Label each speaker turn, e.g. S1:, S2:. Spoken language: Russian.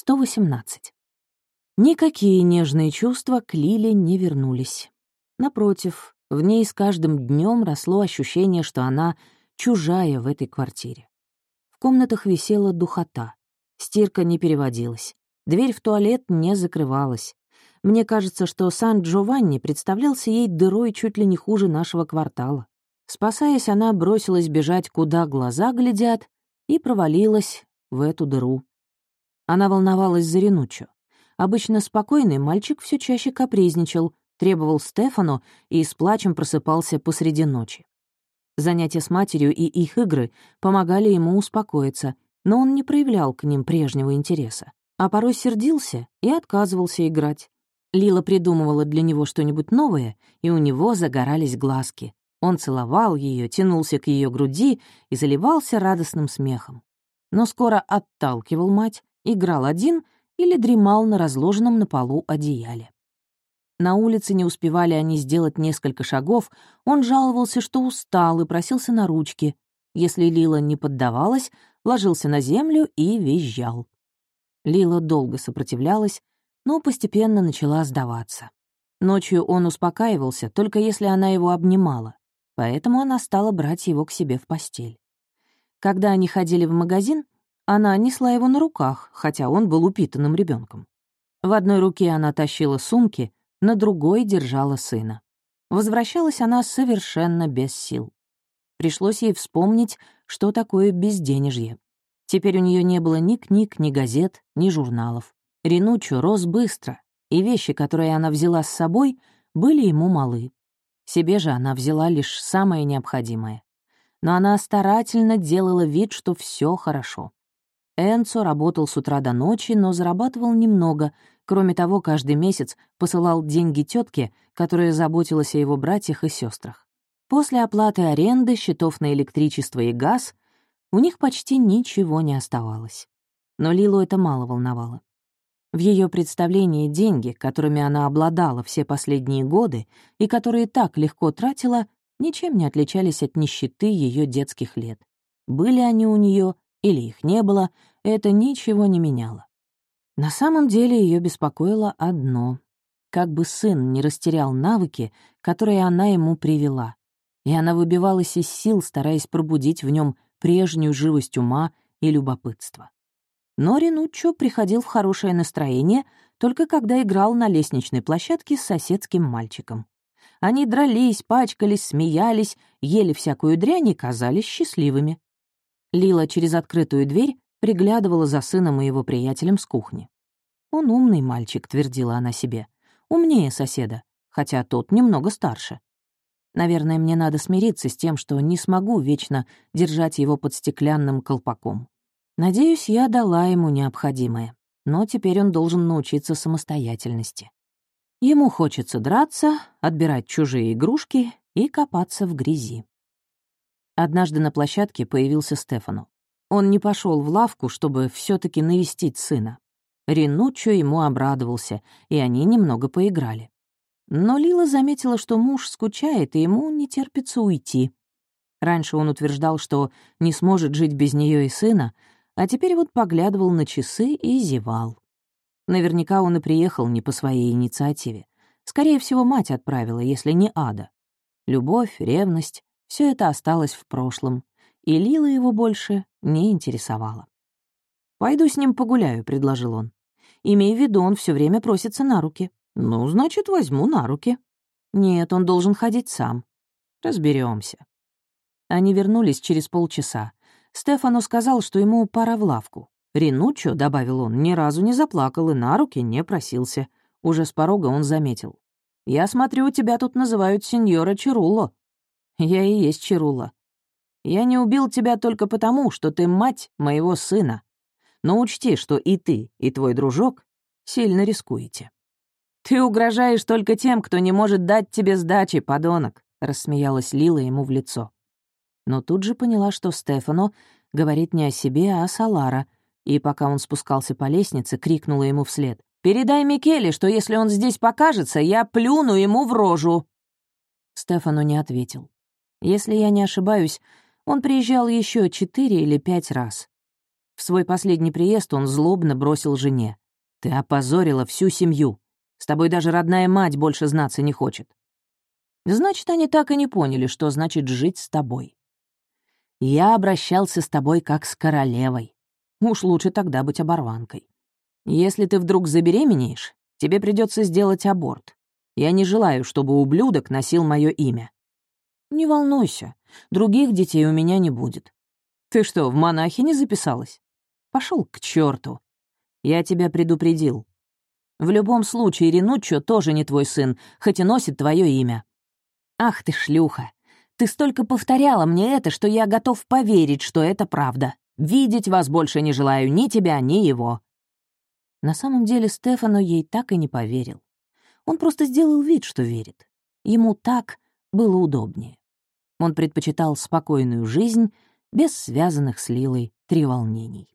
S1: 118. Никакие нежные чувства к Лиле не вернулись. Напротив, в ней с каждым днем росло ощущение, что она чужая в этой квартире. В комнатах висела духота. Стирка не переводилась. Дверь в туалет не закрывалась. Мне кажется, что Сан-Джованни представлялся ей дырой чуть ли не хуже нашего квартала. Спасаясь, она бросилась бежать, куда глаза глядят, и провалилась в эту дыру. Она волновалась за Ренучо. Обычно спокойный мальчик все чаще капризничал, требовал Стефану и с плачем просыпался посреди ночи. Занятия с матерью и их игры помогали ему успокоиться, но он не проявлял к ним прежнего интереса, а порой сердился и отказывался играть. Лила придумывала для него что-нибудь новое, и у него загорались глазки. Он целовал ее, тянулся к ее груди и заливался радостным смехом. Но скоро отталкивал мать играл один или дремал на разложенном на полу одеяле. На улице не успевали они сделать несколько шагов, он жаловался, что устал и просился на ручки. Если Лила не поддавалась, ложился на землю и визжал. Лила долго сопротивлялась, но постепенно начала сдаваться. Ночью он успокаивался, только если она его обнимала, поэтому она стала брать его к себе в постель. Когда они ходили в магазин, она несла его на руках, хотя он был упитанным ребенком. В одной руке она тащила сумки, на другой держала сына. Возвращалась она совершенно без сил. Пришлось ей вспомнить, что такое безденежье. Теперь у нее не было ни книг, ни газет, ни журналов. Ренучо рос быстро, и вещи, которые она взяла с собой, были ему малы. Себе же она взяла лишь самое необходимое. Но она старательно делала вид, что все хорошо. Энцо работал с утра до ночи, но зарабатывал немного. Кроме того, каждый месяц посылал деньги тетке, которая заботилась о его братьях и сестрах. После оплаты аренды, счетов на электричество и газ у них почти ничего не оставалось. Но Лилу это мало волновало. В ее представлении деньги, которыми она обладала все последние годы и которые так легко тратила, ничем не отличались от нищеты ее детских лет. Были они у нее или их не было, это ничего не меняло. На самом деле ее беспокоило одно — как бы сын не растерял навыки, которые она ему привела. И она выбивалась из сил, стараясь пробудить в нем прежнюю живость ума и любопытство. Но Ренуччо приходил в хорошее настроение только когда играл на лестничной площадке с соседским мальчиком. Они дрались, пачкались, смеялись, ели всякую дрянь и казались счастливыми. Лила через открытую дверь приглядывала за сыном и его приятелем с кухни. «Он умный мальчик», — твердила она себе. «Умнее соседа, хотя тот немного старше. Наверное, мне надо смириться с тем, что не смогу вечно держать его под стеклянным колпаком. Надеюсь, я дала ему необходимое, но теперь он должен научиться самостоятельности. Ему хочется драться, отбирать чужие игрушки и копаться в грязи. Однажды на площадке появился Стефану. Он не пошел в лавку, чтобы все таки навестить сына. Ренуччо ему обрадовался, и они немного поиграли. Но Лила заметила, что муж скучает, и ему не терпится уйти. Раньше он утверждал, что не сможет жить без нее и сына, а теперь вот поглядывал на часы и зевал. Наверняка он и приехал не по своей инициативе. Скорее всего, мать отправила, если не ада. Любовь, ревность, все это осталось в прошлом, и Лила его больше не интересовала. «Пойду с ним погуляю», — предложил он. «Имей в виду, он все время просится на руки». «Ну, значит, возьму на руки». «Нет, он должен ходить сам». Разберемся. Они вернулись через полчаса. Стефану сказал, что ему пора в лавку. «Ренучо», — добавил он, — ни разу не заплакал и на руки не просился. Уже с порога он заметил. «Я смотрю, тебя тут называют сеньора Чирулло». Я и есть Чирула. Я не убил тебя только потому, что ты мать моего сына. Но учти, что и ты, и твой дружок сильно рискуете». «Ты угрожаешь только тем, кто не может дать тебе сдачи, подонок», — рассмеялась Лила ему в лицо. Но тут же поняла, что Стефано говорит не о себе, а о Салара, и пока он спускался по лестнице, крикнула ему вслед. «Передай Микеле, что если он здесь покажется, я плюну ему в рожу!» Стефано не ответил. Если я не ошибаюсь, он приезжал еще четыре или пять раз. В свой последний приезд он злобно бросил жене. «Ты опозорила всю семью. С тобой даже родная мать больше знаться не хочет». Значит, они так и не поняли, что значит жить с тобой. Я обращался с тобой как с королевой. Уж лучше тогда быть оборванкой. Если ты вдруг забеременеешь, тебе придется сделать аборт. Я не желаю, чтобы ублюдок носил мое имя. Не волнуйся, других детей у меня не будет. Ты что, в монахи не записалась? Пошел к черту. Я тебя предупредил. В любом случае, Ренуччо тоже не твой сын, хоть и носит твое имя. Ах ты шлюха! Ты столько повторяла мне это, что я готов поверить, что это правда. Видеть вас больше не желаю ни тебя, ни его». На самом деле Стефану ей так и не поверил. Он просто сделал вид, что верит. Ему так было удобнее. Он предпочитал спокойную жизнь без связанных с Лилой треволнений.